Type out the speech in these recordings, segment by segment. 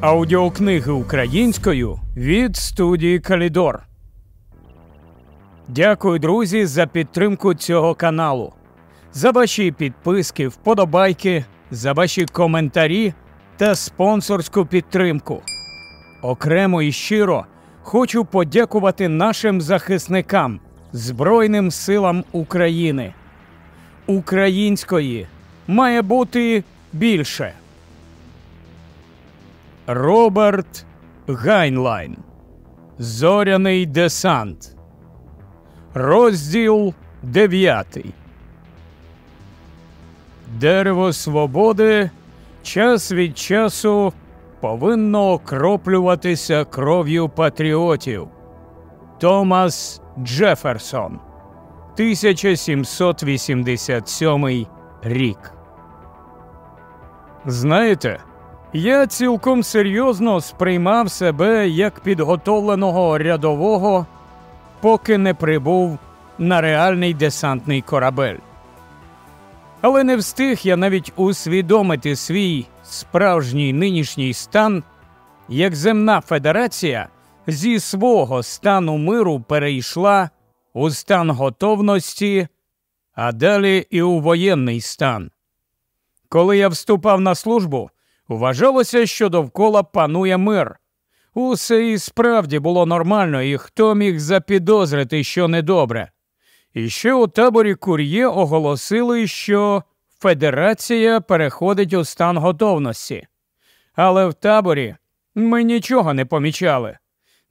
Аудіокниги українською від студії Калідор. Дякую, друзі, за підтримку цього каналу, за ваші підписки, вподобайки, за ваші коментарі та спонсорську підтримку. Окремо і щиро хочу подякувати нашим захисникам, Збройним силам України. Української має бути більше. Роберт Гайнлайн. Зоряний десант. Розділ 9. Дерево свободи час від часу повинно окроплюватися кров'ю патріотів. Томас Джеферсон. 1787 рік. Знаєте, я цілком серйозно сприймав себе як підготовленого рядового, поки не прибув на реальний десантний корабель. Але не встиг я навіть усвідомити свій справжній нинішній стан, як Земна Федерація зі свого стану миру перейшла у стан готовності, а далі і у воєнний стан. Коли я вступав на службу, вважалося, що довкола панує мир. Усе і справді було нормально, і хто міг запідозрити, що недобре. І ще у таборі кур'є оголосили, що Федерація переходить у стан готовності. Але в таборі ми нічого не помічали.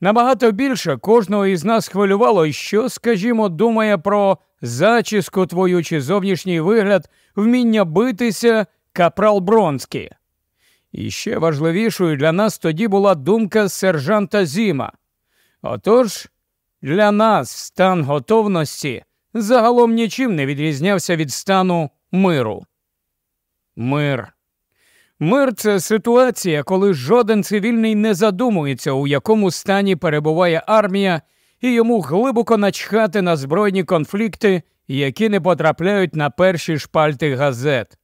Набагато більше кожного із нас хвилювало, що, скажімо, думає про зачіску твою чи зовнішній вигляд, вміння битися капрал Бронський. І ще важливішою для нас тоді була думка сержанта Зіма. Отож, для нас стан готовності загалом нічим не відрізнявся від стану миру. Мир. Мир це ситуація, коли жоден цивільний не задумується, у якому стані перебуває армія, і йому глибоко начхати на збройні конфлікти, які не потрапляють на перші шпальти газет.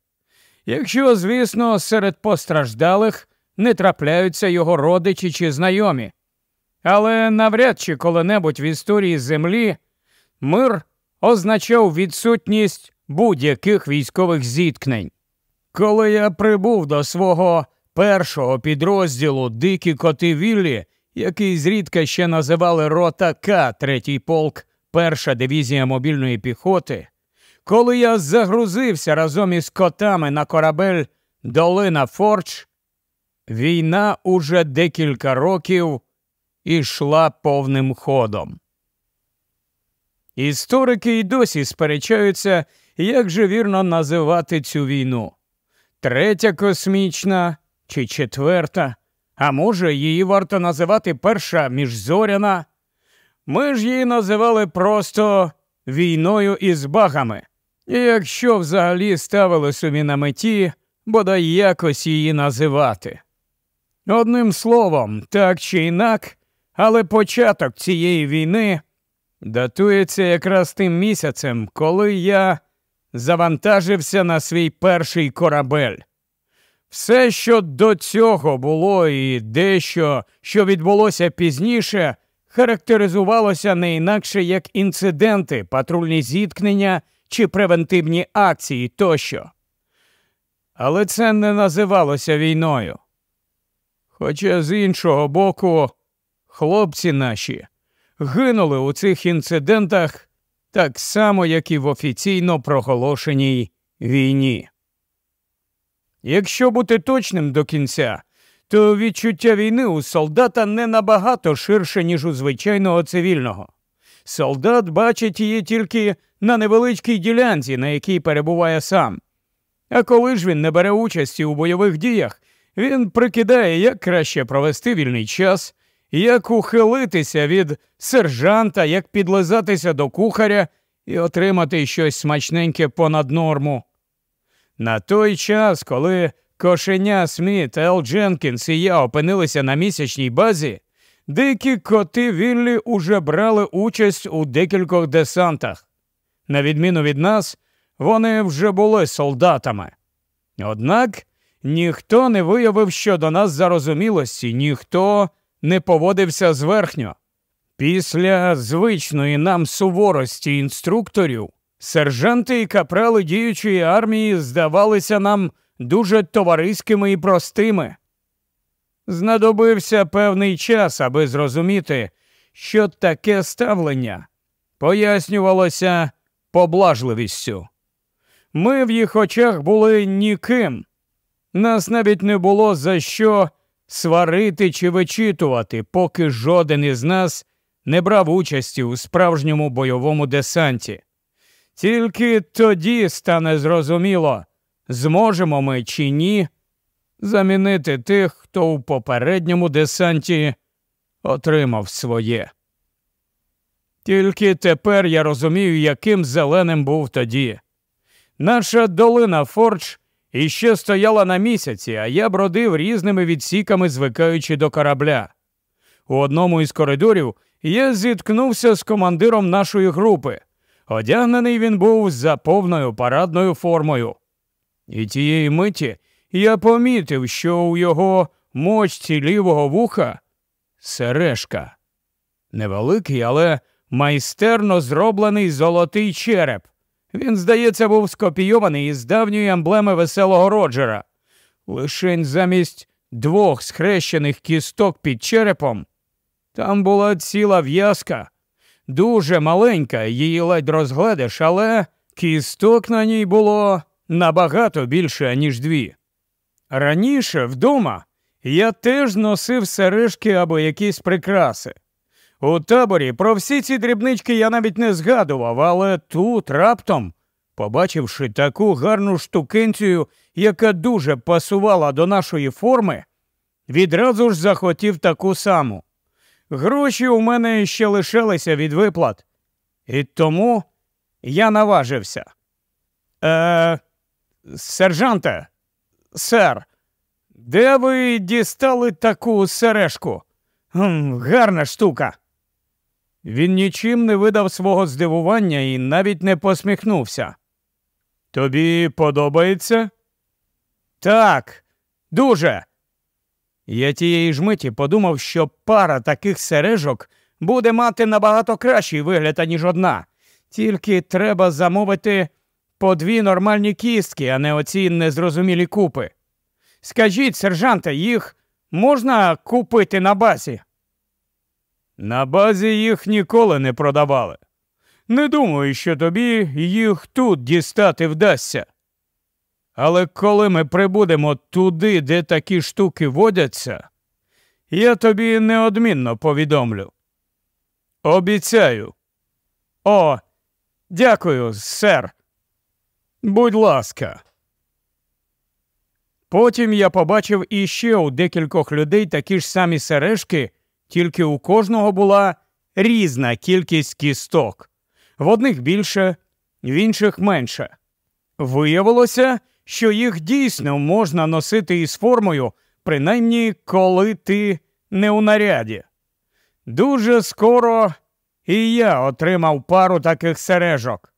Якщо, звісно, серед постраждалих не трапляються його родичі чи знайомі. Але навряд чи коли-небудь в історії Землі мир означав відсутність будь-яких військових зіткнень. Коли я прибув до свого першого підрозділу Дикі коти Віллі, який зрідка ще називали Рота К, третій полк, перша дивізія мобільної піхоти, коли я загрузився разом із котами на корабель Долина Форч, війна уже декілька років ішла повним ходом. Історики й досі сперечаються, як же вірно називати цю війну. Третя космічна чи четверта, а може, її варто називати перша міжзоряна. Ми ж її називали просто війною із багами. Якщо взагалі ставили собі на меті, бодай якось її називати. Одним словом, так чи інак, але початок цієї війни датується якраз тим місяцем, коли я завантажився на свій перший корабель. Все, що до цього було, і дещо, що відбулося пізніше, характеризувалося не інакше як інциденти, патрульні зіткнення чи превентивні акції тощо. Але це не називалося війною. Хоча з іншого боку, хлопці наші гинули у цих інцидентах так само, як і в офіційно проголошеній війні. Якщо бути точним до кінця, то відчуття війни у солдата не набагато ширше, ніж у звичайного цивільного. Солдат бачить її тільки на невеличкій ділянці, на якій перебуває сам. А коли ж він не бере участі у бойових діях, він прикидає, як краще провести вільний час, як ухилитися від сержанта, як підлизатися до кухаря і отримати щось смачненьке понад норму. На той час, коли кошеня Сміт, Ел Дженкінс і я опинилися на місячній базі, дикі коти Віллі уже брали участь у декількох десантах. На відміну від нас, вони вже були солдатами. Однак ніхто не виявив щодо нас зарозумілості, ніхто не поводився зверхньо. Після звичної нам суворості інструкторів сержанти і капрали діючої армії здавалися нам дуже товариськими і простими. Знадобився певний час, аби зрозуміти, що таке ставлення пояснювалося поблажливістю. Ми в їх очах були ніким. Нас навіть не було за що сварити чи вичитувати, поки жоден із нас не брав участі у справжньому бойовому десанті. Тільки тоді стане зрозуміло, зможемо ми чи ні замінити тих, хто у попередньому десанті отримав своє. Тільки тепер я розумію, яким зеленим був тоді. Наша долина Фордж іще стояла на місяці, а я бродив різними відсіками, звикаючи до корабля. У одному із коридорів я зіткнувся з командиром нашої групи. Одягнений він був за повною парадною формою. І тієї миті я помітив, що у його мочці лівого вуха сережка. Невеликий, але майстерно зроблений золотий череп. Він, здається, був скопійований із давньої емблеми веселого Роджера. Лишень замість двох схрещених кісток під черепом. Там була ціла в'язка, дуже маленька, її ледь розгледиш, але кісток на ній було набагато більше, ніж дві. Раніше вдома я теж носив сережки або якісь прикраси. У таборі про всі ці дрібнички я навіть не згадував, але тут раптом, побачивши таку гарну штукенцію, яка дуже пасувала до нашої форми, відразу ж захотів таку саму. Гроші у мене ще лишилися від виплат, і тому я наважився. Е, Сержанте, сер, де ви дістали таку сережку? Гарна штука. Він нічим не видав свого здивування і навіть не посміхнувся. Тобі подобається? Так, дуже. Я тієї ж миті подумав, що пара таких сережок буде мати набагато кращий вигляд, аніж одна. Тільки треба замовити по дві нормальні кістки, а не оці незрозумілі купи. Скажіть, сержанте, їх можна купити на базі? На базі їх ніколи не продавали. Не думаю, що тобі їх тут дістати вдасться. Але коли ми прибудемо туди, де такі штуки водяться, я тобі неодмінно повідомлю. Обіцяю. О, дякую, сер. Будь ласка. Потім я побачив іще у декількох людей такі ж самі сережки, тільки у кожного була різна кількість кісток. В одних більше, в інших менше. Виявилося, що їх дійсно можна носити із формою, принаймні коли ти не у наряді. Дуже скоро і я отримав пару таких сережок.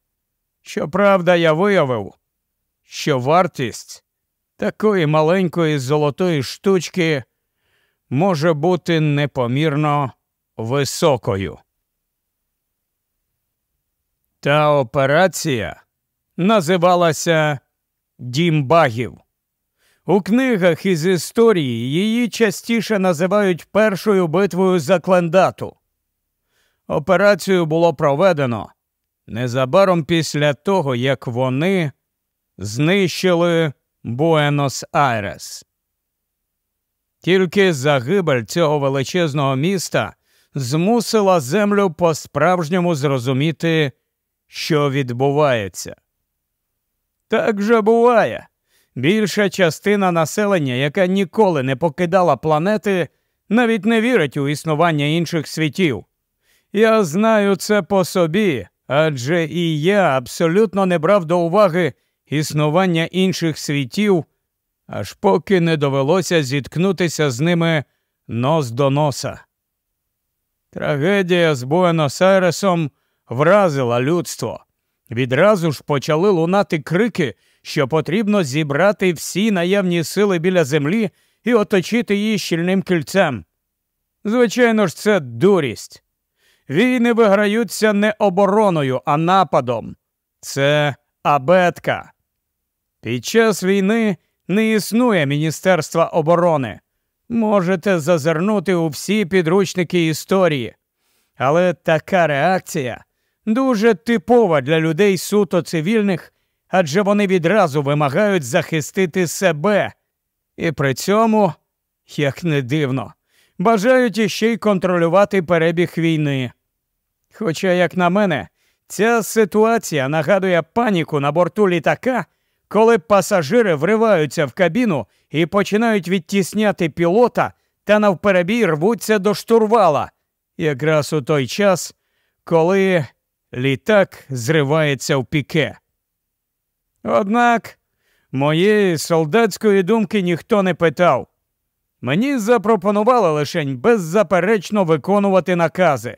Щоправда, я виявив, що вартість такої маленької золотої штучки може бути непомірно високою. Та операція називалася Дім багів. У книгах із історії її частіше називають першою битвою за Клендату. Операцію було проведено незабаром після того, як вони знищили Буенос Айрес. Тільки загибель цього величезного міста змусила землю по-справжньому зрозуміти, що відбувається. Так же буває. Більша частина населення, яка ніколи не покидала планети, навіть не вірить у існування інших світів. Я знаю це по собі, адже і я абсолютно не брав до уваги існування інших світів, аж поки не довелося зіткнутися з ними нос до носа. Трагедія з Буенос-Айресом вразила людство. Відразу ж почали лунати крики, що потрібно зібрати всі наявні сили біля землі і оточити її щільним кільцем. Звичайно ж, це дурість. Війни виграються не обороною, а нападом. Це абетка. Під час війни не існує Міністерства оборони. Можете зазирнути у всі підручники історії. Але така реакція дуже типова для людей суто цивільних, адже вони відразу вимагають захистити себе. І при цьому, як не дивно, бажають іще й контролювати перебіг війни. Хоча, як на мене, ця ситуація нагадує паніку на борту літака, коли пасажири вриваються в кабіну і починають відтісняти пілота та навперебій рвуться до штурвала, якраз у той час, коли літак зривається в піке. Однак моєї солдатської думки ніхто не питав. Мені запропонували лишень беззаперечно виконувати накази.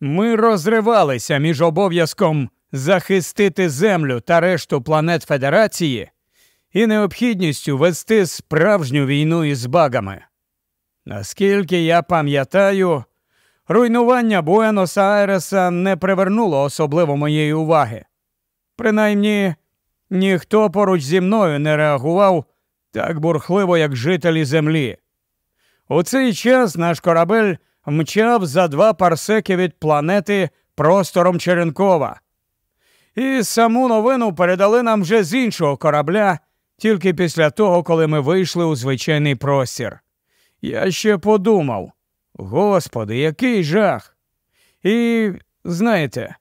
Ми розривалися між обов'язком захистити Землю та решту планет Федерації і необхідністю вести справжню війну із багами. Наскільки я пам'ятаю, руйнування Буенос Айреса не привернуло особливо моєї уваги. Принаймні, ніхто поруч зі мною не реагував так бурхливо, як жителі Землі. У цей час наш корабель мчав за два парсеки від планети простором Черенкова. І саму новину передали нам вже з іншого корабля, тільки після того, коли ми вийшли у звичайний простір. Я ще подумав, господи, який жах. І, знаєте,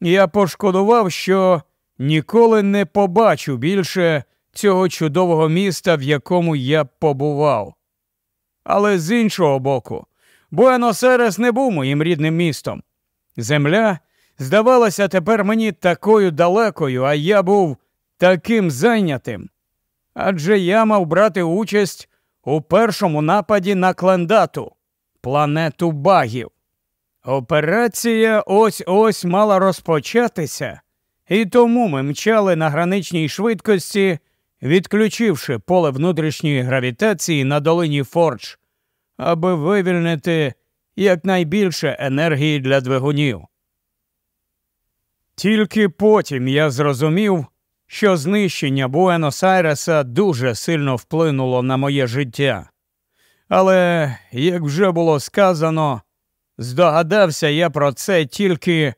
я пошкодував, що ніколи не побачу більше цього чудового міста, в якому я побував. Але з іншого боку, Буенос-Айрес не був моїм рідним містом. Земля здавалася тепер мені такою далекою, а я був таким зайнятим. Адже я мав брати участь у першому нападі на клендату, планету багів. Операція ось ось мала розпочатися, і тому ми мчали на граничній швидкості, відключивши поле внутрішньої гравітації на долині Фордж, аби вивільнити якнайбільше енергії для двигунів. Тільки потім я зрозумів, що знищення Буенос-Айреса дуже сильно вплинуло на моє життя. Але, як вже було сказано, здогадався я про це тільки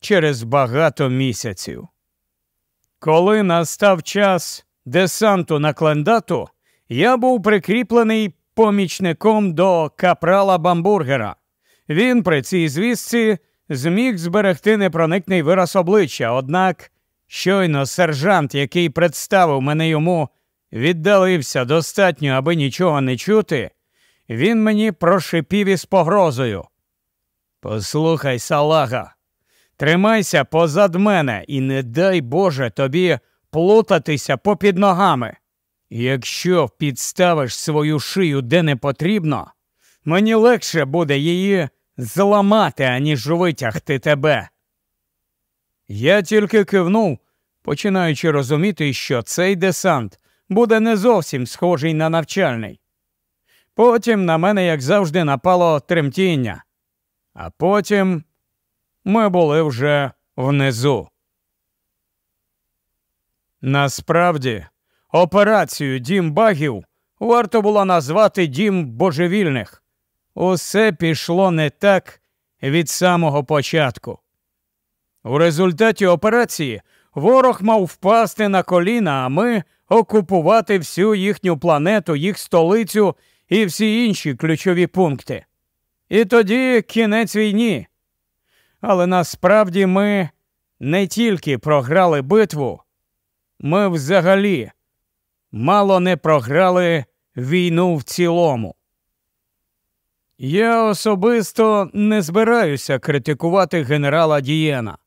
через багато місяців. Коли настав час десанту на клендату, я був прикріплений помічником до капрала Бамбургера. Він при цій звістці зміг зберегти непроникний вираз обличчя, однак щойно сержант, який представив мене йому, віддалився достатньо, аби нічого не чути, він мені прошипів із погрозою. Послухай, салага, тримайся позад мене і не дай Боже тобі плутатися попід ногами. Якщо підставиш свою шию де не потрібно, мені легше буде її зламати, аніж витягти тебе. Я тільки кивнув, починаючи розуміти, що цей десант буде не зовсім схожий на навчальний. Потім на мене, як завжди, напало тремтіння, а потім ми були вже внизу. Насправді, операцію Дім багів варто було назвати Дім божевільних. Усе пішло не так від самого початку. У результаті операції ворог мав впасти на коліна, а ми окупувати всю їхню планету, їх столицю і всі інші ключові пункти. І тоді кінець війні. Але насправді ми не тільки програли битву, ми взагалі мало не програли війну в цілому. Я особисто не збираюся критикувати генерала Дієна.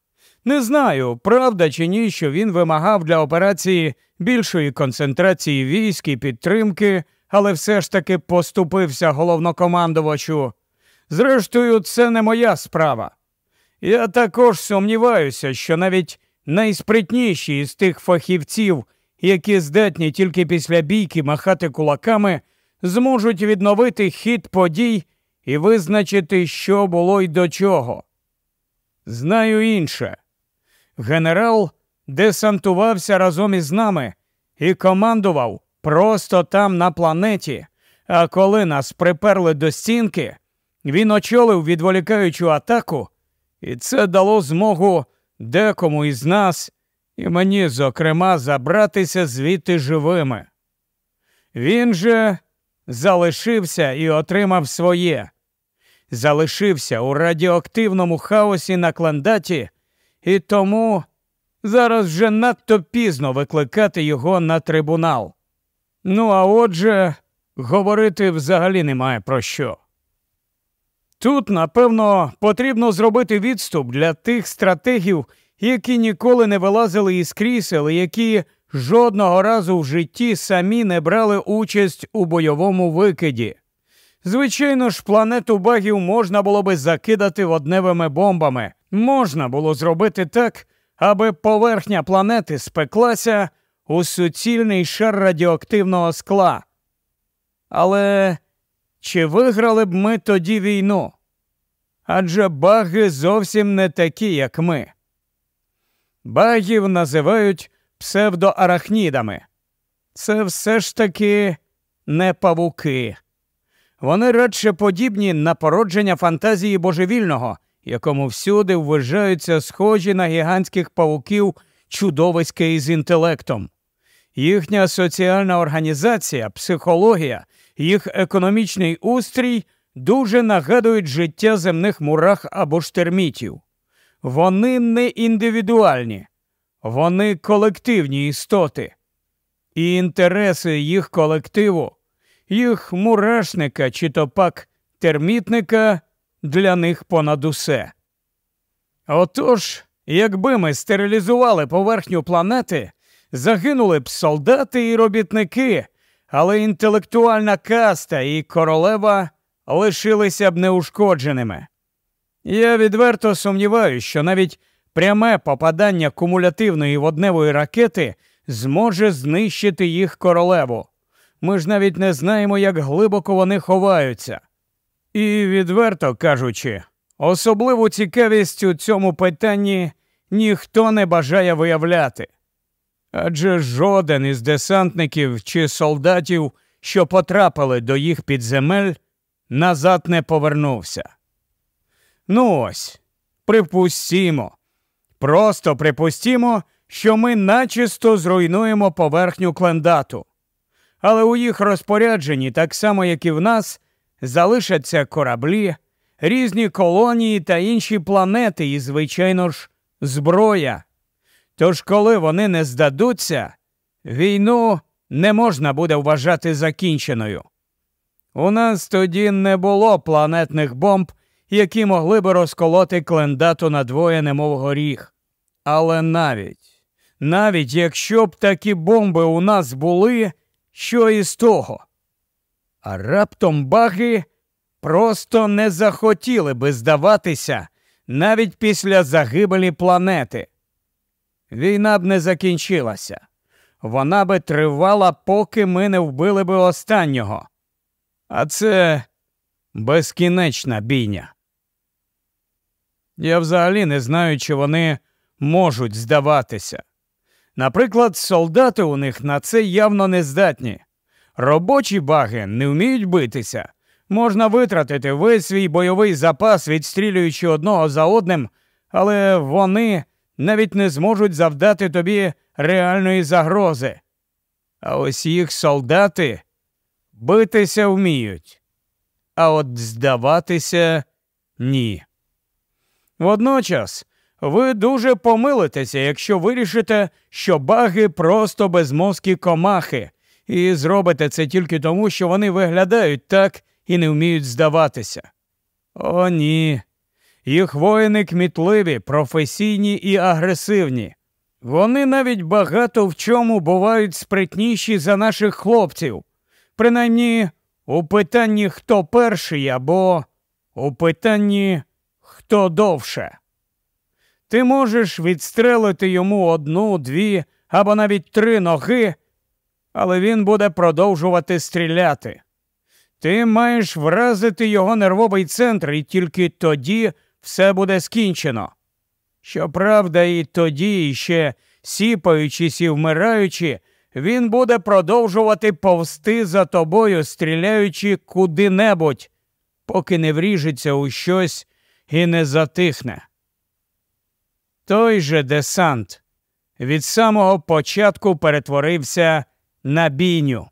Не знаю, правда чи ні, що він вимагав для операції більшої концентрації військ і підтримки, але все ж таки поступився головнокомандувачу. Зрештою, це не моя справа. Я також сумніваюся, що навіть найспритніші із тих фахівців, які здатні тільки після бійки махати кулаками, зможуть відновити хід подій і визначити, що було й до чого. Знаю інше. Генерал десантувався разом із нами і командував просто там на планеті. А коли нас приперли до стінки, він очолив відволікаючу атаку, і це дало змогу декому із нас, і мені, зокрема, забратися звідти живими. Він же залишився і отримав своє, залишився у радіоактивному хаосі на клендаті, і тому зараз вже надто пізно викликати його на трибунал. Ну а отже, говорити взагалі немає про що. Тут, напевно, потрібно зробити відступ для тих стратегів, які ніколи не вилазили із крісел, які жодного разу в житті самі не брали участь у бойовому викиді. Звичайно ж, планету багів можна було би закидати водневими бомбами. Можна було зробити так, аби поверхня планети спеклася у суцільний шар радіоактивного скла. Але чи виграли б ми тоді війну? Адже баги зовсім не такі, як ми. Багів називають псевдоарахнідами. Це все ж таки не павуки. Вони радше подібні на породження фантазії божевільного, якому всюди вважаються схожі на гігантських павуків чудовиська із інтелектом. Їхня соціальна організація, психологія, їх економічний устрій дуже нагадують життя земних мурах або ж термітів. Вони не індивідуальні, вони колективні істоти. І інтереси їх колективу, їх мурашника чи то пак термітника для них понад усе. Отож, якби ми стерилізували поверхню планети, загинули б солдати і робітники, але інтелектуальна каста і королева лишилися б неушкодженими. Я відверто сумніваюся, що навіть пряме попадання кумулятивної водневої ракети зможе знищити їх королеву. Ми ж навіть не знаємо, як глибоко вони ховаються. І, відверто кажучи, особливу цікавість у цьому питанні ніхто не бажає виявляти. Адже жоден із десантників чи солдатів, що потрапили до їх підземель, назад не повернувся. Ну ось, припустімо, просто припустімо, що ми начисто зруйнуємо поверхню клендату. Але у їх розпорядженні, так само як і в нас, залишаться кораблі, різні колонії та інші планети, і, звичайно ж, зброя. Тож, коли вони не здадуться, війну не можна буде вважати закінченою. У нас тоді не було планетних бомб, які могли би розколоти клендату надвоє, немов горіх. Але навіть, навіть якщо б такі бомби у нас були, що із того? А раптом баги просто не захотіли би здаватися навіть після загибелі планети. Війна б не закінчилася. Вона би тривала, поки ми не вбили би останнього. А це безкінечна бійня. Я взагалі не знаю, чи вони можуть здаватися. Наприклад, солдати у них на це явно не здатні. Робочі баги не вміють битися. Можна витратити весь свій бойовий запас, відстрілюючи одного за одним, але вони навіть не зможуть завдати тобі реальної загрози. А ось їх солдати битися вміють, а от здаватися ні. Водночас ви дуже помилитеся, якщо вирішите, що баги просто безмозкі комахи, і зробите це тільки тому, що вони виглядають так і не вміють здаватися. О, ні. Їх воїни кмітливі, професійні і агресивні. Вони навіть багато в чому бувають спритніші за наших хлопців, принаймні у питанні хто перший або у питанні хто довше. Ти можеш відстрелити йому одну, дві або навіть три ноги, але він буде продовжувати стріляти. Ти маєш вразити його нервовий центр, і тільки тоді все буде скінчено. Щоправда, і тоді, ще сіпаючись і вмираючи, він буде продовжувати повсти за тобою, стріляючи куди-небудь, поки не вріжеться у щось і не затихне. Той же десант від самого початку перетворився на бійню.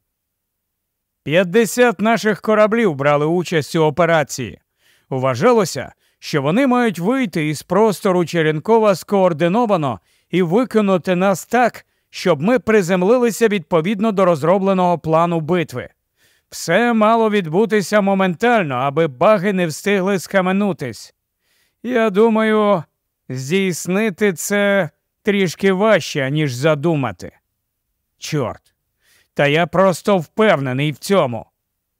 П'ятдесят наших кораблів брали участь у операції. Вважалося, що вони мають вийти із простору Черенкова скоординовано і викинути нас так, щоб ми приземлилися відповідно до розробленого плану битви. Все мало відбутися моментально, аби баги не встигли скаменутись. Я думаю, здійснити це трішки важче, ніж задумати. Чорт. Та я просто впевнений в цьому.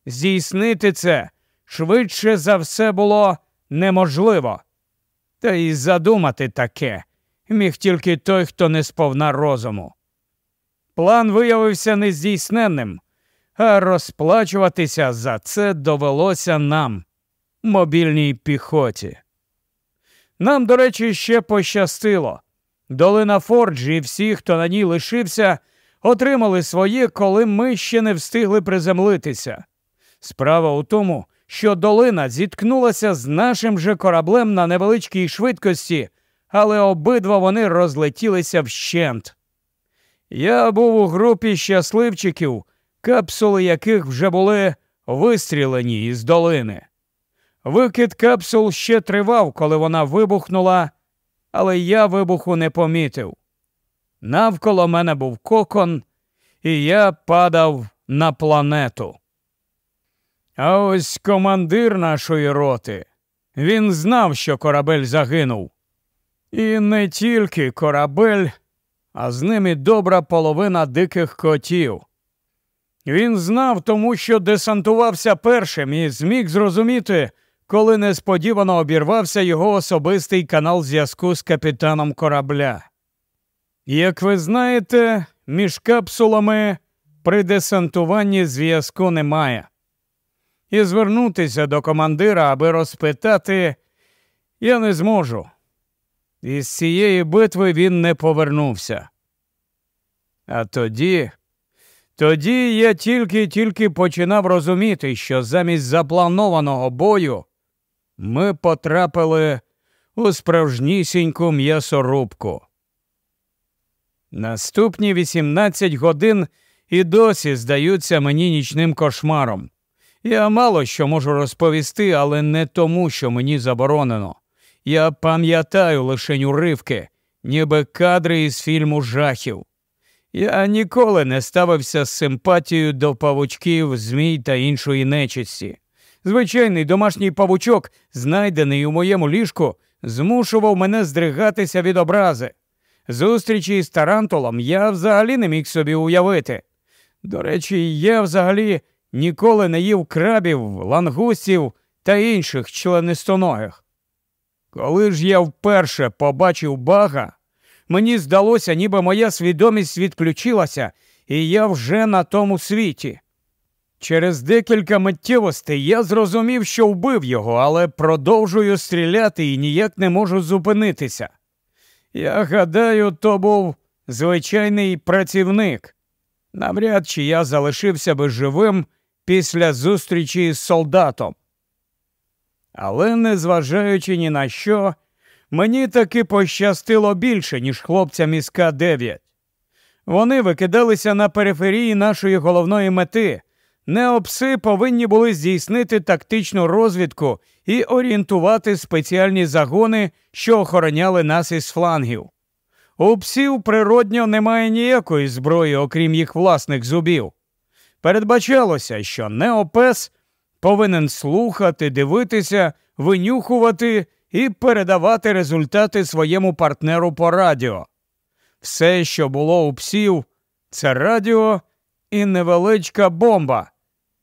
Здійснити це швидше за все було неможливо. Та й задумати таке міг тільки той, хто не сповна розуму. План виявився нездійсненним, а розплачуватися за це довелося нам, мобільній піхоті. Нам, до речі, ще пощастило. Долина Форджі і всі, хто на ній лишився, отримали своє, коли ми ще не встигли приземлитися. Справа у тому, що долина зіткнулася з нашим же кораблем на невеличкій швидкості, але обидва вони розлетілися вщент. Я був у групі щасливчиків, капсули яких вже були вистрілені із долини. Викид капсул ще тривав, коли вона вибухнула, але я вибуху не помітив. Навколо мене був кокон, і я падав на планету. А ось командир нашої роти. Він знав, що корабель загинув. І не тільки корабель, а з ними добра половина диких котів. Він знав, тому що десантувався першим і зміг зрозуміти, коли несподівано обірвався його особистий канал зв'язку з капітаном корабля. Як ви знаєте, між капсулами при десантуванні зв'язку немає. І звернутися до командира, аби розпитати, я не зможу. Із цієї битви він не повернувся. А тоді, тоді я тільки-тільки починав розуміти, що замість запланованого бою ми потрапили у справжнісіньку м'ясорубку. Наступні 18 годин і досі здаються мені нічним кошмаром. Я мало що можу розповісти, але не тому, що мені заборонено. Я пам'ятаю лише уривки, ніби кадри із фільму жахів. Я ніколи не ставився з симпатією до павучків, змій та іншої нечисті. Звичайний домашній павучок, знайдений у моєму ліжку, змушував мене здригатися від образи. Зустрічі із тарантулом я взагалі не міг собі уявити. До речі, я взагалі ніколи не їв крабів, лангустів та інших членистоногих. Коли ж я вперше побачив бага, мені здалося, ніби моя свідомість відключилася, і я вже на тому світі. Через декілька миттєвостей я зрозумів, що вбив його, але продовжую стріляти і ніяк не можу зупинитися. Я гадаю, то був звичайний працівник. Навряд чи я залишився би живим після зустрічі з солдатом. Але, незважаючи ні на що, мені таки пощастило більше, ніж хлопцям із К-9. Вони викидалися на периферії нашої головної мети. Неопси повинні були здійснити тактичну розвідку і орієнтувати спеціальні загони, що охороняли нас із флангів. У псів природньо немає ніякої зброї, окрім їх власних зубів. Передбачалося, що неопес повинен слухати, дивитися, винюхувати і передавати результати своєму партнеру по радіо. Все, що було у псів, це радіо і невеличка бомба,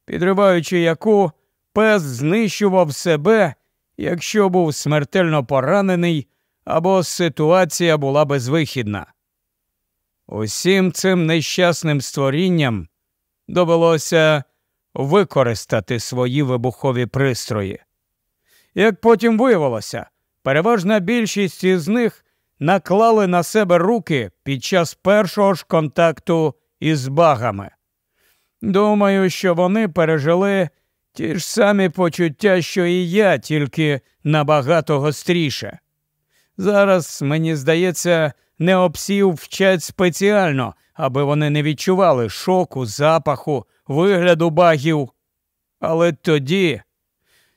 підриваючи яку пес знищував себе, якщо був смертельно поранений або ситуація була безвихідна. Усім цим нещасним створінням довелося використати свої вибухові пристрої. Як потім виявилося, переважна більшість із них наклали на себе руки під час першого ж контакту із багами. Думаю, що вони пережили ті ж самі почуття, що і я, тільки набагато гостріше. Зараз, мені здається, неопсів вчать спеціально, аби вони не відчували шоку, запаху, вигляду багів. Але тоді,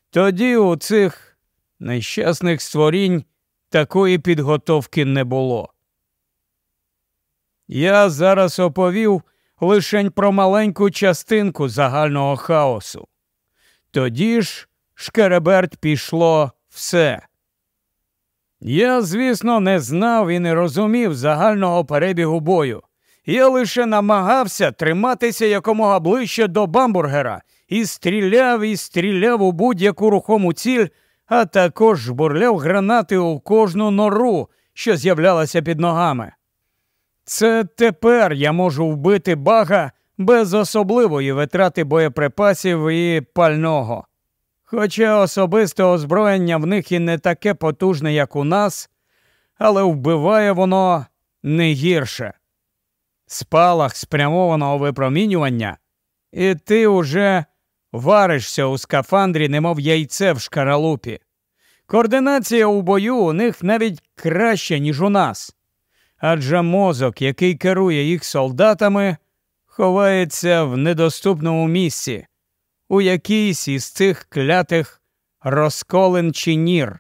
тоді у цих нещасних створінь такої підготовки не було. Я зараз оповів лишень про маленьку частинку загального хаосу. Тоді ж Шкереберт пішло все. Я, звісно, не знав і не розумів загального перебігу бою. Я лише намагався триматися якомога ближче до бамбургера і стріляв і стріляв у будь-яку рухому ціль, а також бурляв гранати у кожну нору, що з'являлася під ногами. Це тепер я можу вбити бага без особливої витрати боєприпасів і пального. Хоча особисте озброєння в них і не таке потужне, як у нас, але вбиває воно не гірше. Спалах спрямованого випромінювання, і ти уже варишся у скафандрі, немов яйце в шкаралупі. Координація у бою у них навіть краща, ніж у нас. Адже мозок, який керує їх солдатами, ховається в недоступному місці, у якійсь із цих клятих розколен чи нір.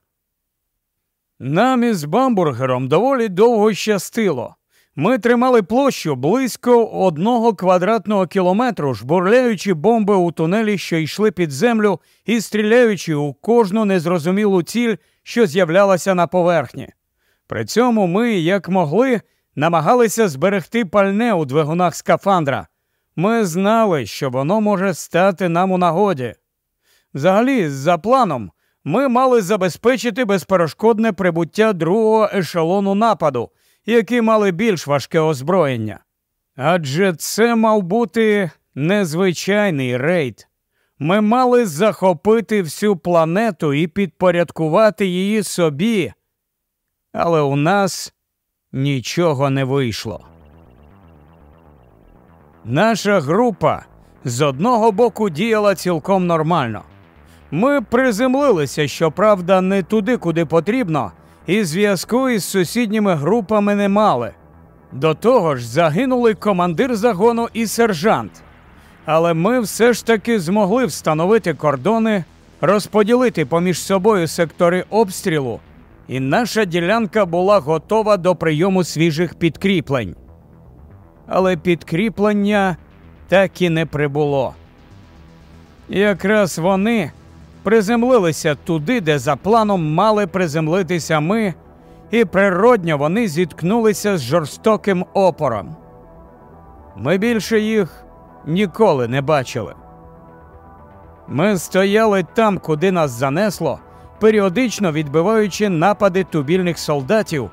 Нам із бамбургером доволі довго щастило. Ми тримали площу близько одного квадратного кілометру, жбурляючи бомби у тунелі, що йшли під землю, і стріляючи у кожну незрозумілу ціль, що з'являлася на поверхні. При цьому ми, як могли, намагалися зберегти пальне у двигунах скафандра. Ми знали, що воно може стати нам у нагоді. Взагалі, за планом, ми мали забезпечити безперешкодне прибуття другого ешелону нападу, які мали більш важке озброєння. Адже це мав бути незвичайний рейд. Ми мали захопити всю планету і підпорядкувати її собі, але у нас нічого не вийшло. Наша група з одного боку діяла цілком нормально. Ми приземлилися, щоправда, не туди, куди потрібно, і зв'язку із сусідніми групами не мали. До того ж, загинули командир загону і сержант. Але ми все ж таки змогли встановити кордони, розподілити поміж собою сектори обстрілу, і наша ділянка була готова до прийому свіжих підкріплень. Але підкріплення так і не прибуло. Якраз вони приземлилися туди, де за планом мали приземлитися ми, і природньо вони зіткнулися з жорстоким опором. Ми більше їх ніколи не бачили. Ми стояли там, куди нас занесло, періодично відбиваючи напади тубільних солдатів,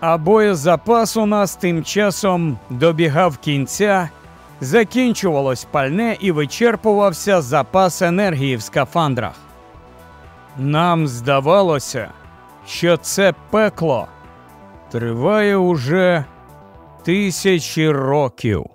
а боєзапас у нас тим часом добігав кінця закінчувалось пальне і вичерпувався запас енергії в скафандрах. Нам здавалося, що це пекло триває уже тисячі років.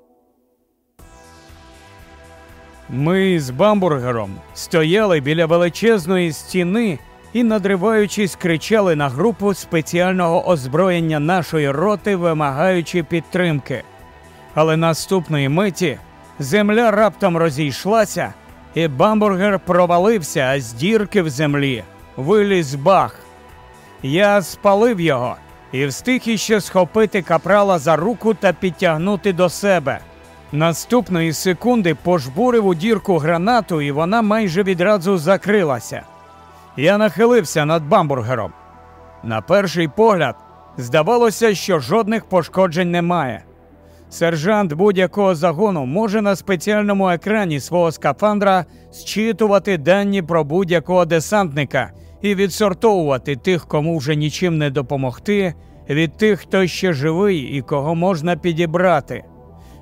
Ми з бамбургером стояли біля величезної стіни і, надриваючись, кричали на групу спеціального озброєння нашої роти, вимагаючи підтримки. Але наступної миті земля раптом розійшлася, і бамбургер провалився, а з дірки в землі виліз бах. Я спалив його і встиг іще схопити капрала за руку та підтягнути до себе. Наступної секунди пожбурив у дірку гранату, і вона майже відразу закрилася. Я нахилився над бамбургером. На перший погляд, здавалося, що жодних пошкоджень немає. Сержант будь-якого загону може на спеціальному екрані свого скафандра зчитувати дані про будь-якого десантника і відсортовувати тих, кому вже нічим не допомогти, від тих, хто ще живий і кого можна підібрати.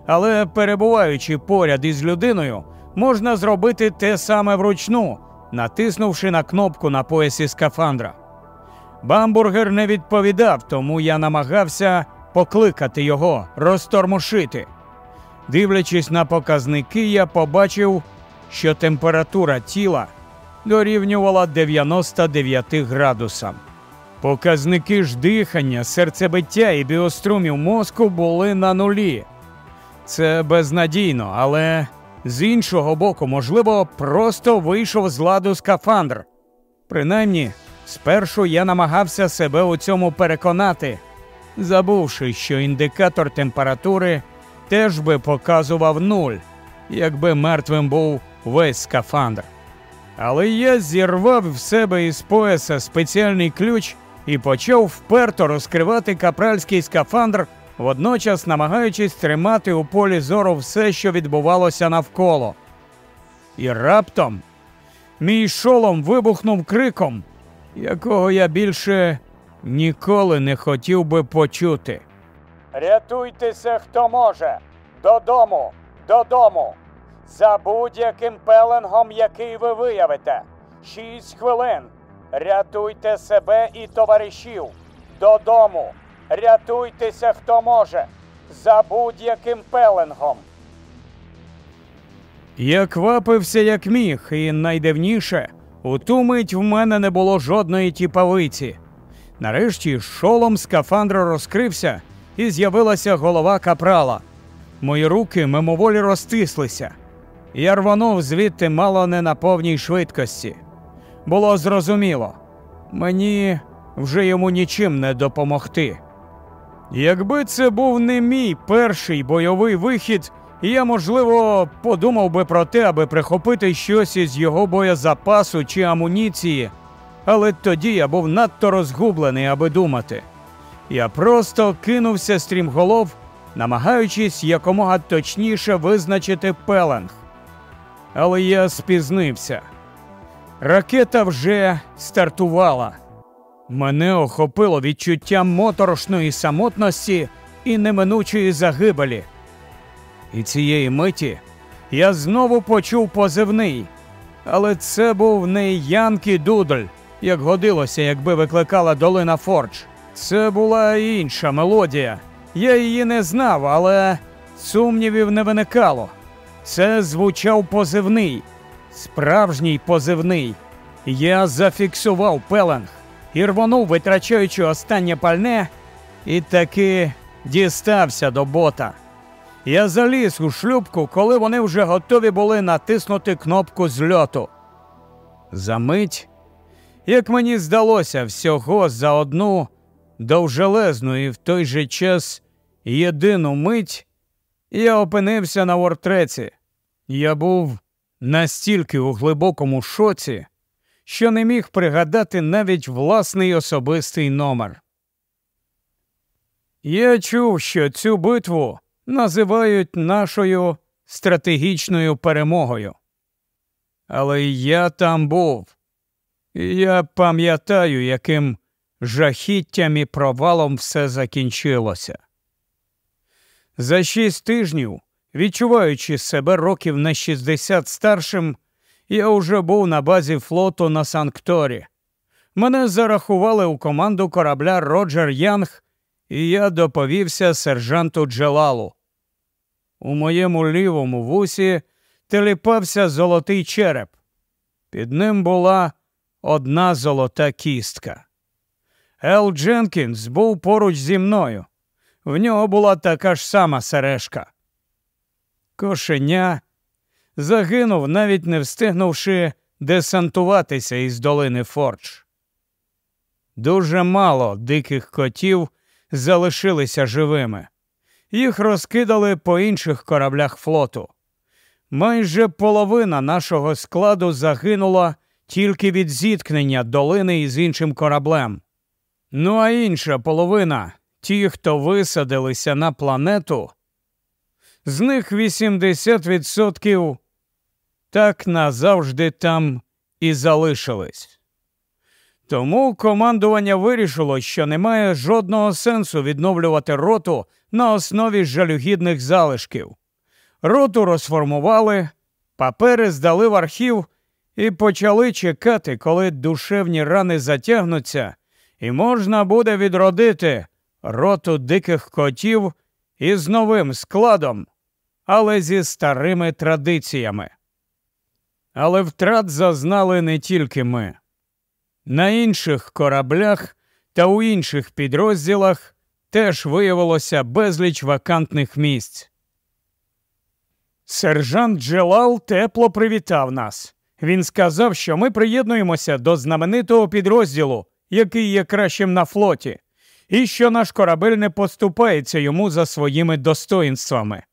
Але перебуваючи поряд із людиною, можна зробити те саме вручну, натиснувши на кнопку на поясі скафандра. Бамбургер не відповідав, тому я намагався покликати його, розтормошити. Дивлячись на показники, я побачив, що температура тіла дорівнювала 99 градусам. Показники ж дихання, серцебиття і біострумів мозку були на нулі. Це безнадійно, але з іншого боку, можливо, просто вийшов з ладу скафандр. Принаймні, спершу я намагався себе у цьому переконати, забувши, що індикатор температури теж би показував нуль, якби мертвим був весь скафандр. Але я зірвав в себе із пояса спеціальний ключ і почав вперто розкривати капральський скафандр, водночас намагаючись тримати у полі зору все, що відбувалося навколо. І раптом мій шолом вибухнув криком, якого я більше ніколи не хотів би почути. Рятуйтеся, хто може. Додому, додому. За будь-яким пеленгом, який ви виявите. Шість хвилин. Рятуйте себе і товаришів. Додому. Рятуйтеся, хто може. За будь-яким пеленгом. Я квапився як міг, і найдивніше, у ту мить в мене не було жодної тіпавиці. Нарешті шолом скафандра розкрився, і з'явилася голова капрала. Мої руки мимоволі розтислися. Я рванув звідти мало не на повній швидкості. Було зрозуміло, мені вже йому нічим не допомогти. Якби це був не мій перший бойовий вихід, я, можливо, подумав би про те, аби прихопити щось із його боєзапасу чи амуніції, але тоді я був надто розгублений, аби думати. Я просто кинувся стрімголов, намагаючись якомога точніше визначити пеленг. Але я спізнився. Ракета вже стартувала. Мене охопило відчуття моторошної самотності і неминучої загибелі. І цієї миті я знову почув позивний, але це був не Янкі Дудль, як годилося, якби викликала долина Фордж. Це була інша мелодія. Я її не знав, але сумнівів не виникало. Це звучав позивний, справжній позивний. Я зафіксував пеленг і рвонув, витрачаючи останнє пальне, і таки дістався до бота. Я заліз у шлюбку, коли вони вже готові були натиснути кнопку зльоту. Замить, як мені здалося, всього за одну довжелезну і в той же час єдину мить, я опинився на вортреці. Я був настільки у глибокому шоці, що не міг пригадати навіть власний особистий номер. Я чув, що цю битву називають нашою стратегічною перемогою. Але я там був, я пам'ятаю, яким жахіттям і провалом все закінчилося. За шість тижнів, відчуваючи себе років на 60 старшим, я вже був на базі флоту на Санкторі. Мене зарахували у команду корабля Роджер Янг, і я доповівся сержанту Джелалу. У моєму лівому вусі теліпався золотий череп. Під ним була одна золота кістка. Ел Дженкінс був поруч зі мною. В нього була така ж сама сережка. Кошеня загинув, навіть не встигнувши десантуватися із долини Фордж. Дуже мало диких котів залишилися живими. Їх розкидали по інших кораблях флоту. Майже половина нашого складу загинула тільки від зіткнення долини із іншим кораблем. Ну а інша половина ті, хто висадилися на планету, з них 80% так назавжди там і залишились. Тому командування вирішило, що немає жодного сенсу відновлювати роту на основі жалюгідних залишків. Роту розформували, папери здали в архів і почали чекати, коли душевні рани затягнуться, і можна буде відродити роту диких котів із новим складом, але зі старими традиціями. Але втрат зазнали не тільки ми. На інших кораблях та у інших підрозділах теж виявилося безліч вакантних місць. Сержант Джелал тепло привітав нас. Він сказав, що ми приєднуємося до знаменитого підрозділу, який є кращим на флоті, і що наш корабель не поступається йому за своїми достоїнствами.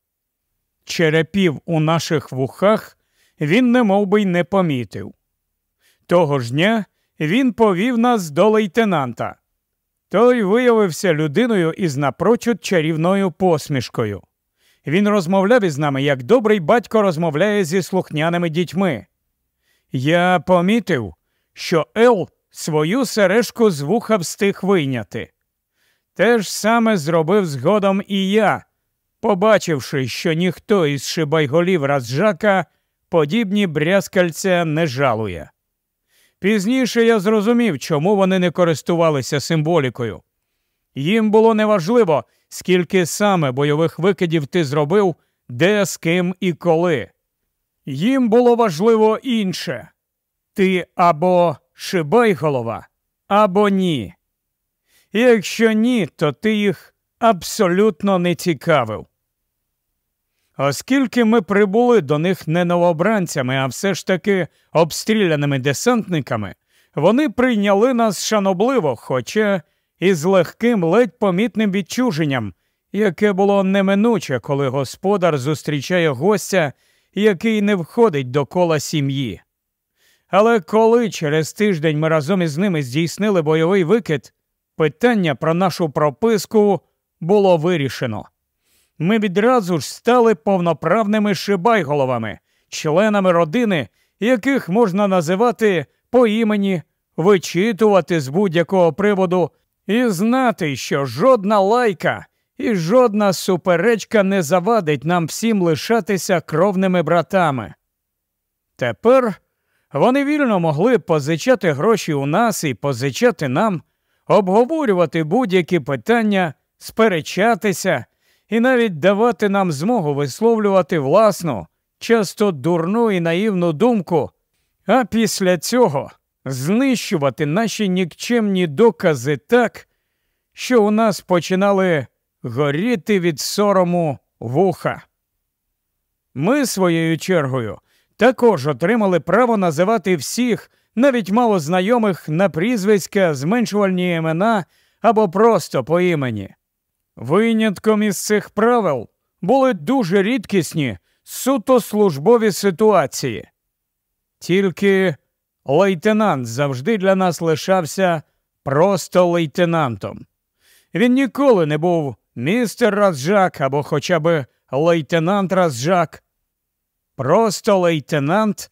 Черепів у наших вухах він не би й не помітив. Того ж дня він повів нас до лейтенанта. Той виявився людиною із напрочуд чарівною посмішкою. Він розмовляв із нами, як добрий батько розмовляє зі слухняними дітьми. Я помітив, що Ел свою сережку з вуха встиг вийняти. Те ж саме зробив згодом і я, побачивши, що ніхто із шибайголів Разжака подібні брязкальця не жалує. Пізніше я зрозумів, чому вони не користувалися символікою. Їм було неважливо, скільки саме бойових викидів ти зробив, де, з ким і коли. Їм було важливо інше ти або шибай голова, або ні. Якщо ні, то ти їх абсолютно не цікавив. Оскільки ми прибули до них не новобранцями, а все ж таки обстріляними десантниками, вони прийняли нас шанобливо, хоча і з легким, ледь помітним відчуженням, яке було неминуче, коли господар зустрічає гостя, який не входить до кола сім'ї. Але коли через тиждень ми разом із ними здійснили бойовий викид, питання про нашу прописку було вирішено ми відразу ж стали повноправними шибайголовами, членами родини, яких можна називати по імені, вичитувати з будь-якого приводу і знати, що жодна лайка і жодна суперечка не завадить нам всім лишатися кровними братами. Тепер вони вільно могли позичати гроші у нас і позичати нам, обговорювати будь-які питання, сперечатися і навіть давати нам змогу висловлювати власну, часто дурну і наївну думку, а після цього знищувати наші нікчемні докази так, що у нас починали горіти від сорому вуха. Ми своєю чергою також отримали право називати всіх, навіть мало знайомих на прізвиська, зменшувальні імена або просто по імені. Винятком із цих правил були дуже рідкісні суто службові ситуації. Тільки лейтенант завжди для нас лишався просто лейтенантом. Він ніколи не був містер Разжак або хоча б лейтенант Разжак. Просто лейтенант,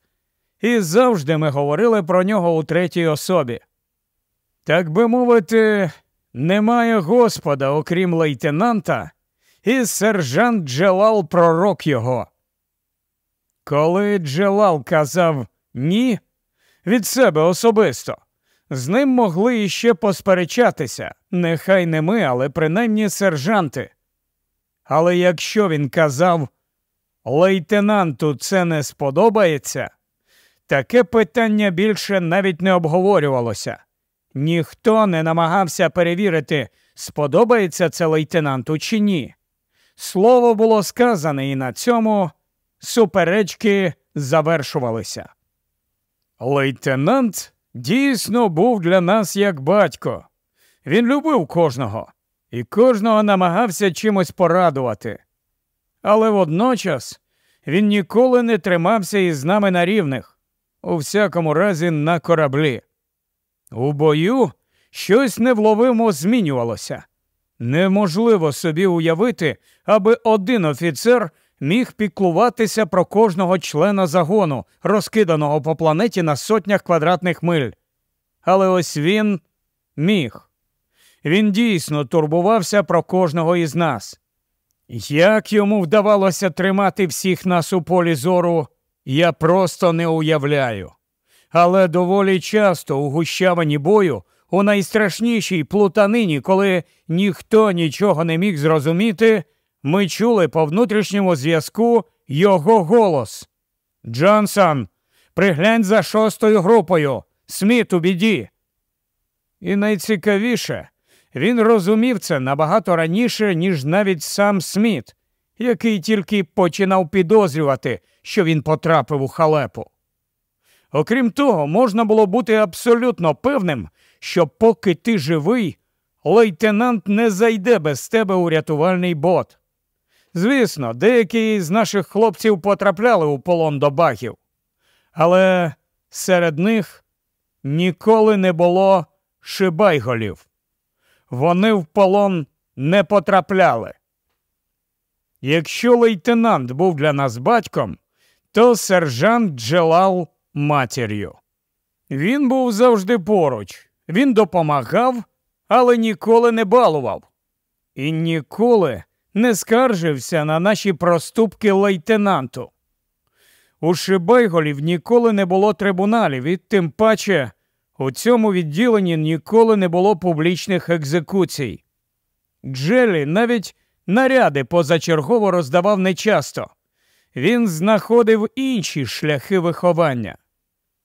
і завжди ми говорили про нього у третій особі. Так би мовити, немає Господа, окрім лейтенанта, і сержант Джелал пророк його. Коли Джелал казав ні від себе особисто, з ним могли іще посперечатися, нехай не ми, але принаймні сержанти. Але якщо він казав лейтенанту це не сподобається, таке питання більше навіть не обговорювалося. Ніхто не намагався перевірити, сподобається це лейтенанту чи ні. Слово було сказане, і на цьому суперечки завершувалися. Лейтенант дійсно був для нас як батько. Він любив кожного і кожного намагався чимось порадувати. Але водночас він ніколи не тримався із нами на рівних, у всякому разі на кораблі. У бою щось невловимо змінювалося. Неможливо собі уявити, аби один офіцер міг піклуватися про кожного члена загону, розкиданого по планеті на сотнях квадратних миль. але ось він міг. Він дійсно турбувався про кожного із нас. Як йому вдавалося тримати всіх нас у полі зору, я просто не уявляю. Але доволі часто у гущавині бою, у найстрашнішій плутанині, коли ніхто нічого не міг зрозуміти, ми чули по внутрішньому зв'язку його голос. Джонсон, приглянь за шостою групою. Сміт у біді. І найцікавіше, він розумів це набагато раніше, ніж навіть сам Сміт, який тільки починав підозрювати, що він потрапив у халепу. Окрім того, можна було бути абсолютно певним, що поки ти живий, лейтенант не зайде без тебе у рятувальний бот. Звісно, деякі з наших хлопців потрапляли у полон до багів, але серед них ніколи не було шибайголів. Вони в полон не потрапляли. Якщо лейтенант був для нас батьком, то сержант Джелал матір'ю. Він був завжди поруч, він допомагав, але ніколи не балував. І ніколи не скаржився на наші проступки лейтенанту. У Шибайголів ніколи не було трибуналів, і тим паче у цьому відділенні ніколи не було публічних екзекуцій. Джелі навіть наряди позачергово роздавав нечасто. Він знаходив інші шляхи виховання.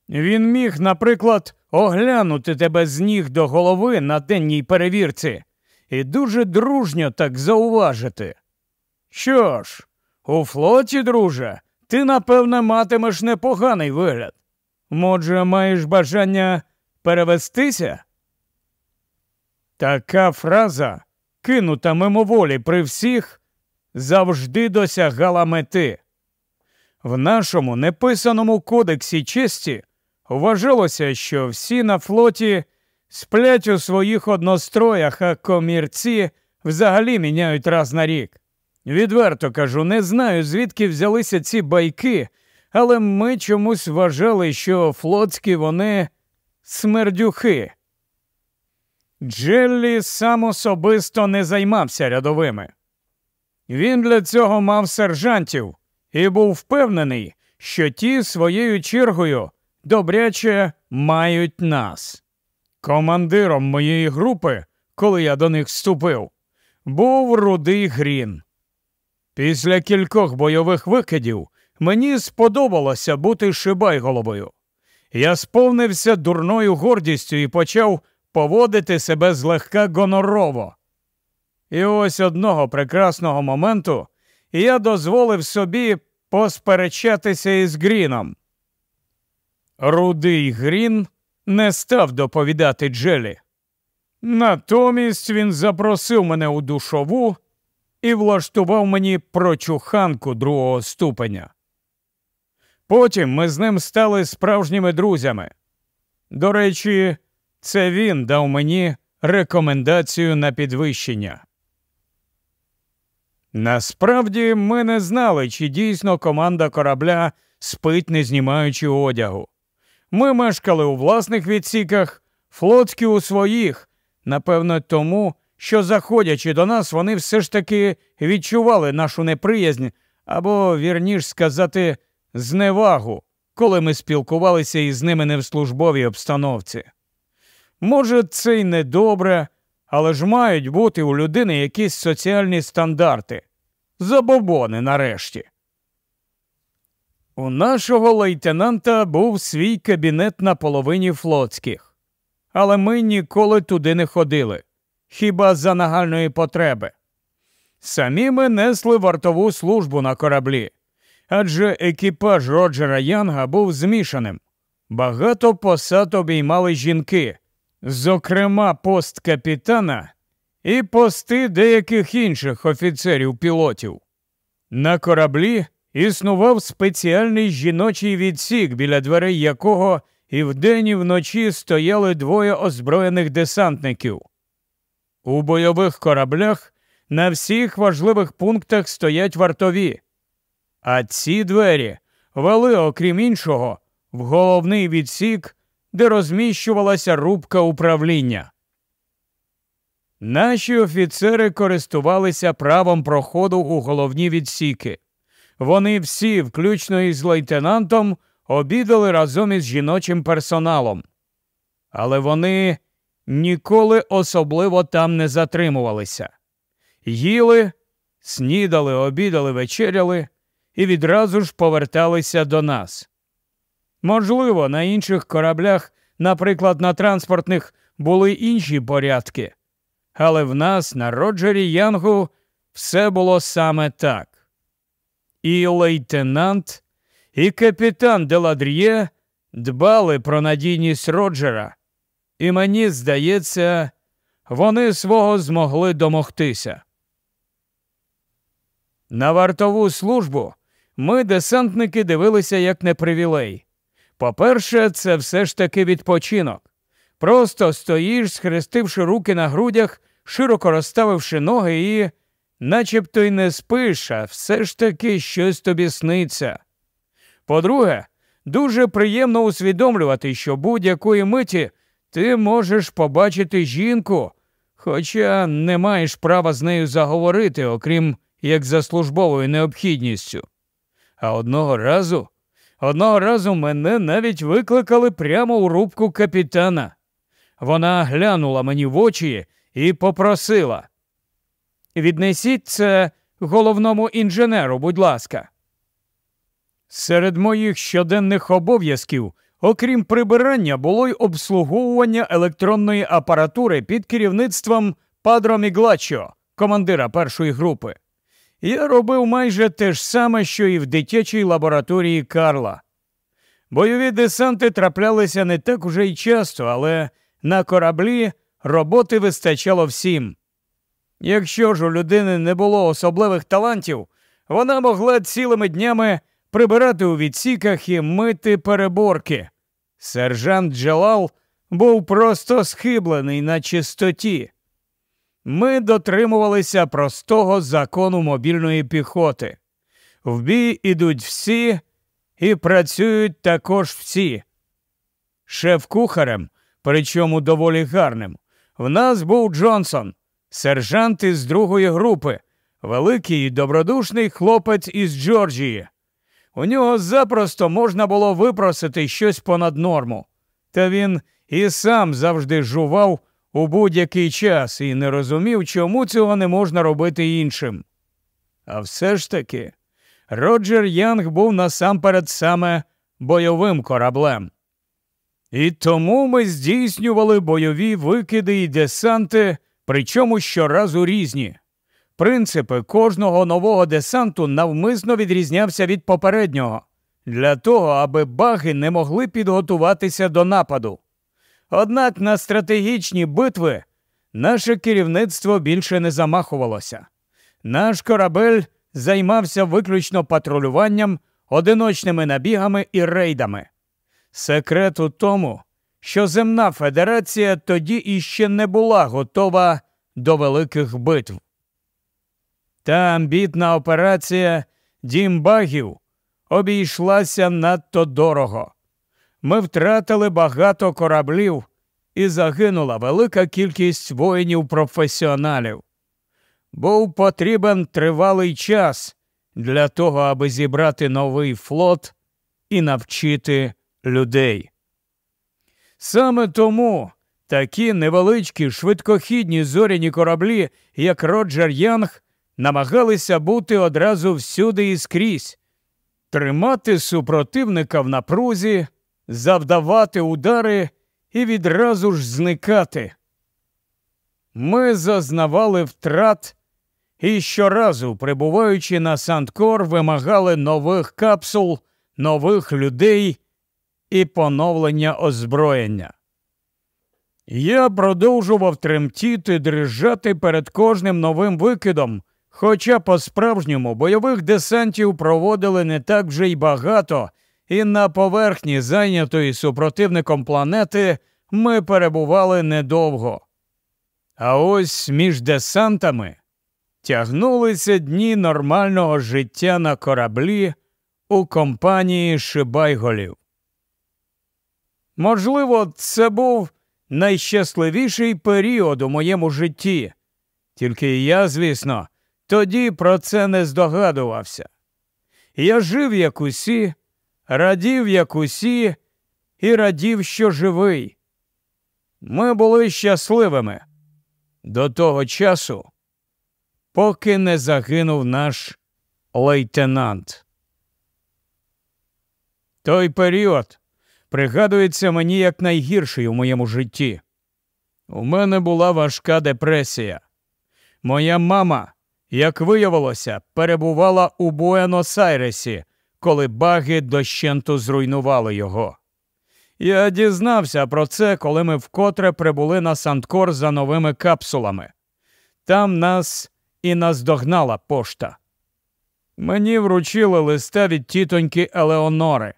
Він міг, наприклад, оглянути тебе з ніг до голови на денній перевірці і дуже дружньо так зауважити. Що ж, у флоті, друже, ти, напевне, матимеш непоганий вигляд. Може, маєш бажання перевестися? Така фраза, кинута мимоволі при всіх, завжди досягала мети. В нашому неписаному кодексі честі вважалося, що всі на флоті сплять у своїх одностроях, а комірці взагалі міняють раз на рік. Відверто кажу, не знаю, звідки взялися ці байки, але ми чомусь вважали, що флотські вони смердюхи. Джеллі сам особисто не займався рядовими. Він для цього мав сержантів і був впевнений, що ті своєю чергою добряче мають нас. Командиром моєї групи, коли я до них вступив, був рудий Грін. Після кількох бойових викидів мені сподобалося бути шибайголовою. Я сповнився дурною гордістю і почав поводити себе злегка гонорово. І ось одного прекрасного моменту я дозволив собі посперечатися із Гріном. Рудий Грін не став доповідати Джелі. Натомість він запросив мене у душову і влаштував мені прочуханку другого ступеня. Потім ми з ним стали справжніми друзями. До речі, це він дав мені рекомендацію на підвищення. Насправді ми не знали, чи дійсно команда корабля спить, не знімаючи одягу. Ми мешкали у власних відсіках, флотські у своїх, напевно, тому, що, заходячи до нас, вони все ж таки відчували нашу неприязнь або, вірніш сказати, зневагу, коли ми спілкувалися із ними не в службовій обстановці. Може, це й не добре, але ж мають бути у людини якісь соціальні стандарти. Забобони нарешті. У нашого лейтенанта був свій кабінет на половині флотських, але ми ніколи туди не ходили, хіба за нагальної потреби. Самі ми несли вартову службу на кораблі, адже екіпаж Роджера Янга був змішаним. Багато посад обіймали жінки, зокрема пост капітана і пости деяких інших офіцерів пілотів. На кораблі існував спеціальний жіночий відсік, біля дверей якого і вдень, і вночі стояли двоє озброєних десантників. У бойових кораблях на всіх важливих пунктах стоять вартові, а ці двері вели, окрім іншого, в головний відсік де розміщувалася рубка управління. Наші офіцери користувалися правом проходу у головні відсіки. Вони всі, включно із лейтенантом, обідали разом із жіночим персоналом. Але вони ніколи особливо там не затримувалися. Їли, снідали, обідали, вечеряли і відразу ж поверталися до нас. Можливо, на інших кораблях, наприклад, на транспортних, були інші порядки, але в нас на Роджері Янгу все було саме так. І лейтенант, і капітан Деладр'є дбали про надійність Роджера, і мені здається, вони свого змогли домогтися. На вартову службу ми, десантники, дивилися як на привілей. По-перше, це все ж таки відпочинок. Просто стоїш, схрестивши руки на грудях, широко розставивши ноги і, начебто й не спиш, а все ж таки щось тобі сниться. По-друге, дуже приємно усвідомлювати, що будь-якої миті ти можеш побачити жінку, хоча не маєш права з нею заговорити, окрім як за службовою необхідністю. А одного разу, одного разу мене навіть викликали прямо у рубку капітана. Вона глянула мені в очі і попросила. Віднесіть це головному інженеру, будь ласка. Серед моїх щоденних обов'язків, окрім прибирання, було й обслуговування електронної апаратури під керівництвом Падро Міглачо, командира першої групи. Я робив майже те ж саме, що і в дитячій лабораторії Карла. Бойові десанти траплялися не так уже й часто, але на кораблі роботи вистачало всім. Якщо ж у людини не було особливих талантів, вона могла цілими днями прибирати у відсіках і мити переборки. Сержант Джалал був просто схиблений на чистоті. Ми дотримувалися простого закону мобільної піхоти. В бій ідуть всі і працюють також всі. Шеф-кухарем, причому доволі гарним, в нас був Джонсон, сержант із другої групи, великий і добродушний хлопець із Джорджії. У нього запросто можна було випросити щось понад норму, та він і сам завжди жував у будь-який час і не розумів, чому цього не можна робити іншим. А все ж таки, Роджер Янг був насамперед саме бойовим кораблем. І тому ми здійснювали бойові викиди і десанти, причому щоразу різні. Принципи кожного нового десанту навмисно відрізнявся від попереднього, для того, аби баги не могли підготуватися до нападу. Однак на стратегічні битви наше керівництво більше не замахувалося. Наш корабель займався виключно патрулюванням, одиночними набігами і рейдами. Секрет у тому, що Земна Федерація тоді іще не була готова до великих битв. Та амбітна операція Дім Багів обійшлася надто дорого. Ми втратили багато кораблів і загинула велика кількість воїнів-професіоналів. Був потрібен тривалий час для того, аби зібрати новий флот і навчити людей. Саме тому такі невеличкі швидкохідні зоряні кораблі, як Роджер Янг, намагалися бути одразу всюди і скрізь, тримати супротивника в напрузі, завдавати удари і відразу ж зникати. Ми зазнавали втрат і щоразу, прибуваючи на Санткор, вимагали нових капсул, нових людей і поновлення озброєння. Я продовжував тремтіти, дрижати перед кожним новим викидом, хоча по справжньому бойових десантів проводили не так вже й багато, і на поверхні зайнятої супротивником планети ми перебували недовго. А ось між десантами тягнулися дні нормального життя на кораблі у компанії Шибайголів. Можливо, це був найщасливіший період у моєму житті. Тільки я, звісно, тоді про це не здогадувався. Я жив, як усі, радів, як усі, і радів, що живий. Ми були щасливими до того часу, поки не загинув наш лейтенант. Той період пригадується мені як найгірший у моєму житті. У мене була важка депресія. Моя мама, як виявилося, перебувала у Буенос-Айресі, коли баги дощенту зруйнували його. Я дізнався про це, коли ми вкотре прибули на Санткор за новими капсулами. Там нас і наздогнала пошта. Мені вручили листа від тітоньки Елеонори.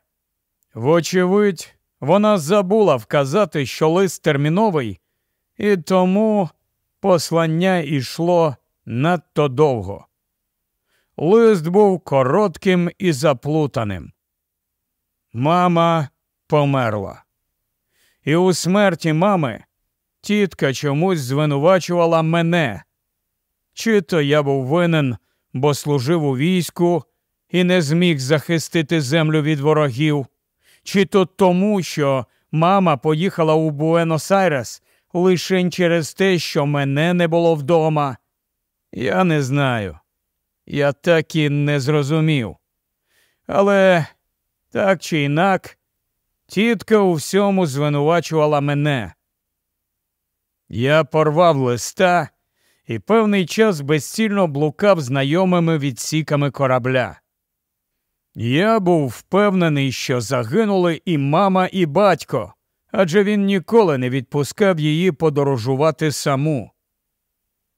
Вочевидь, вона забула вказати, що лист терміновий, і тому послання йшло надто довго. Лист був коротким і заплутаним. Мама померла. І у смерті мами тітка чомусь звинувачувала мене. Чи то я був винен, бо служив у війську і не зміг захистити землю від ворогів, чи то тому, що мама поїхала у Буенос-Айрес лише через те, що мене не було вдома. Я не знаю. Я так і не зрозумів. Але так чи інак, тітка у всьому звинувачувала мене. Я порвав листа і певний час безцільно блукав знайомими відсіками корабля. Я був впевнений, що загинули і мама, і батько, адже він ніколи не відпускав її подорожувати саму.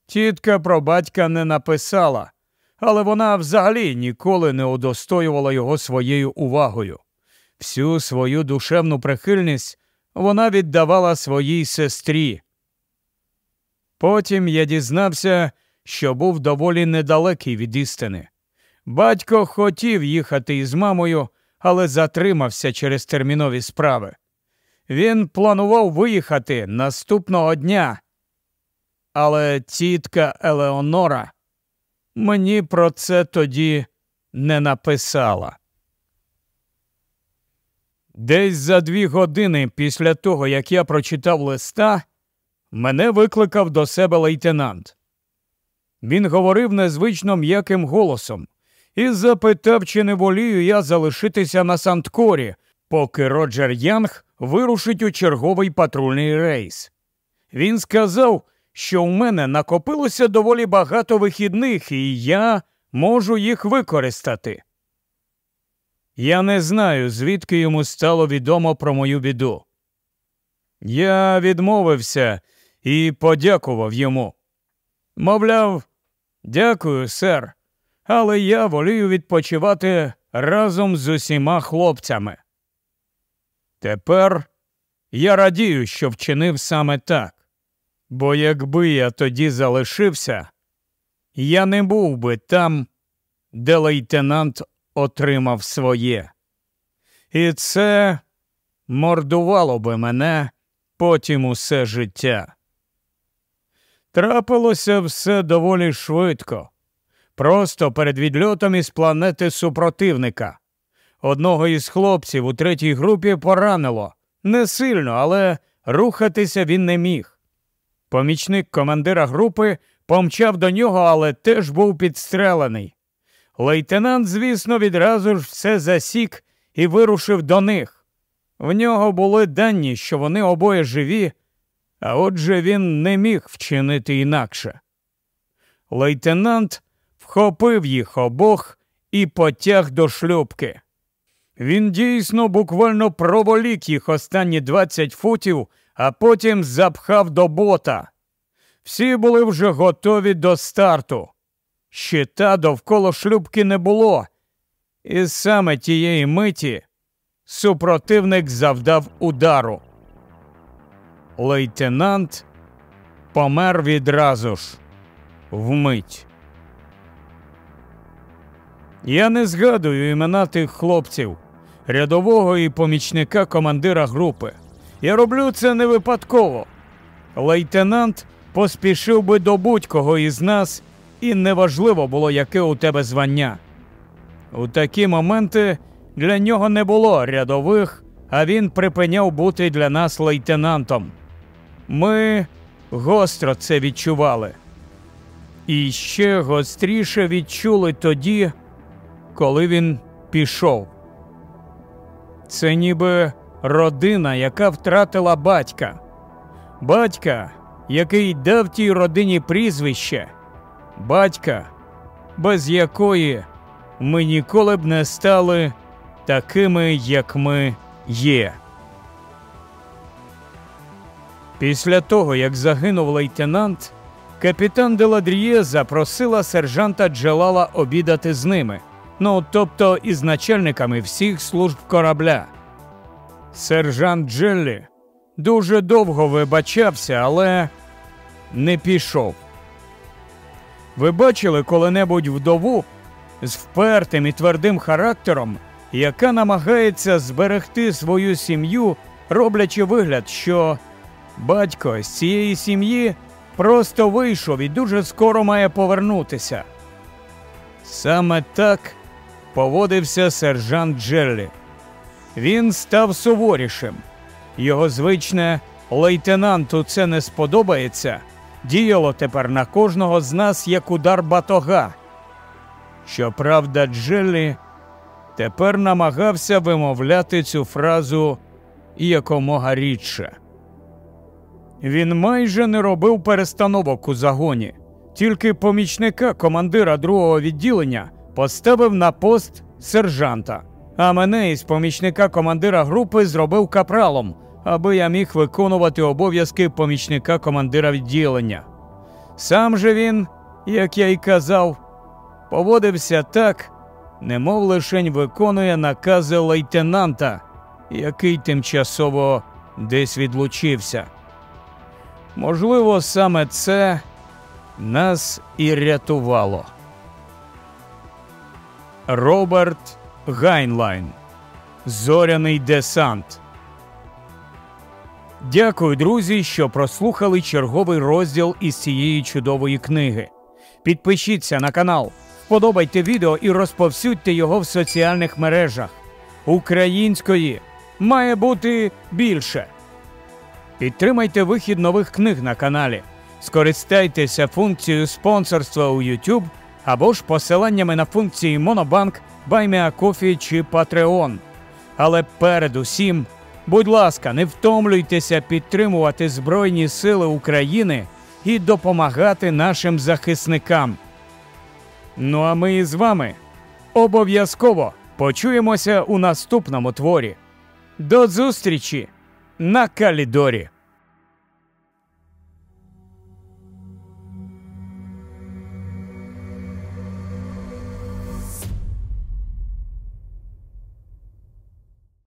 Тітка про батька не написала, але вона взагалі ніколи не удостоювала його своєю увагою. Всю свою душевну прихильність вона віддавала своїй сестрі. Потім я дізнався, що був доволі недалекий від істини. Батько хотів їхати із мамою, але затримався через термінові справи. Він планував виїхати наступного дня. Але тітка Елеонора мені про це тоді не написала. Десь за дві години після того, як я прочитав листа, мене викликав до себе лейтенант. Він говорив незвично м'яким голосом і запитав, чи не волію я залишитися на Санткорі, поки Роджер Янг вирушить у черговий патрульний рейс. Він сказав, що у мене накопилося доволі багато вихідних, і я можу їх використати. Я не знаю, звідки йому стало відомо про мою біду. Я відмовився і подякував йому. Мовляв, дякую, сер, але я волію відпочивати разом з усіма хлопцями. Тепер я радію, що вчинив саме так, бо якби я тоді залишився, я не був би там, де лейтенант отримав своє. І це мордувало би мене потім усе життя. Трапилося все доволі швидко, просто перед відльотом із планети супротивника. Одного із хлопців у третій групі поранило не сильно, але рухатися він не міг. Помічник командира групи помчав до нього, але теж був підстрелений. Лейтенант, звісно, відразу ж все засік і вирушив до них. В нього були дані, що вони обоє живі, а отже він не міг вчинити інакше. Лейтенант вхопив їх обох і потяг до шлюбки. Він дійсно буквально проволік їх останні 20 футів, а потім запхав до бота. Всі були вже готові до старту. Щита довкола шлюбки не було, і саме тієї миті супротивник завдав удару. Лейтенант помер відразу ж вмить. Я не згадую імена тих хлопців, рядового і помічника командира групи. Я роблю це не випадково. Лейтенант поспішив би до будь-кого із нас, і неважливо було, яке у тебе звання. У такі моменти для нього не було рядових, а він припиняв бути для нас лейтенантом. Ми гостро це відчували. І ще гостріше відчули тоді, коли він пішов. Це ніби родина, яка втратила батька. Батька, який дав тій родині прізвище, батька, без якої ми ніколи б не стали такими, як ми є. Після того, як загинув лейтенант, капітан Деладріє запросила сержанта Джелала обідати з ними, ну тобто із начальниками всіх служб корабля. Сержант Джеллі дуже довго вибачався, але не пішов. Ви бачили коли-небудь вдову з впертим і твердим характером, яка намагається зберегти свою сім'ю, роблячи вигляд, що батько з цієї сім'ї просто вийшов і дуже скоро має повернутися. Саме так поводився сержант Джеллі. Він став суворішим. Його звичне лейтенанту це не сподобається. Діяло тепер на кожного з нас як удар батога. Щоправда, Джеллі тепер намагався вимовляти цю фразу якомога рідше. Він майже не робив перестановок у загоні, тільки помічника командира другого відділення поставив на пост сержанта, а мене із помічника командира групи зробив капралом, аби я міг виконувати обов'язки помічника командира відділення. Сам же він, як я й казав, поводився так, немов лишень виконує накази лейтенанта, який тимчасово десь відлучився. Можливо, саме це нас і рятувало. Роберт Гайнлайн. Зоряний десант. Дякую, друзі, що прослухали черговий розділ із цієї чудової книги. Підпишіться на канал, вподобайте відео і розповсюдьте його в соціальних мережах. Української має бути більше. Підтримайте вихід нових книг на каналі. Скористайтеся функцією спонсорства у YouTube або ж посиланнями на функції Monobank, BuyMeACoffee чи Patreon. Але передусім, будь ласка, не втомлюйтеся підтримувати Збройні Сили України і допомагати нашим захисникам. Ну а ми з вами обов'язково почуємося у наступному творі. До зустрічі на Калідорі!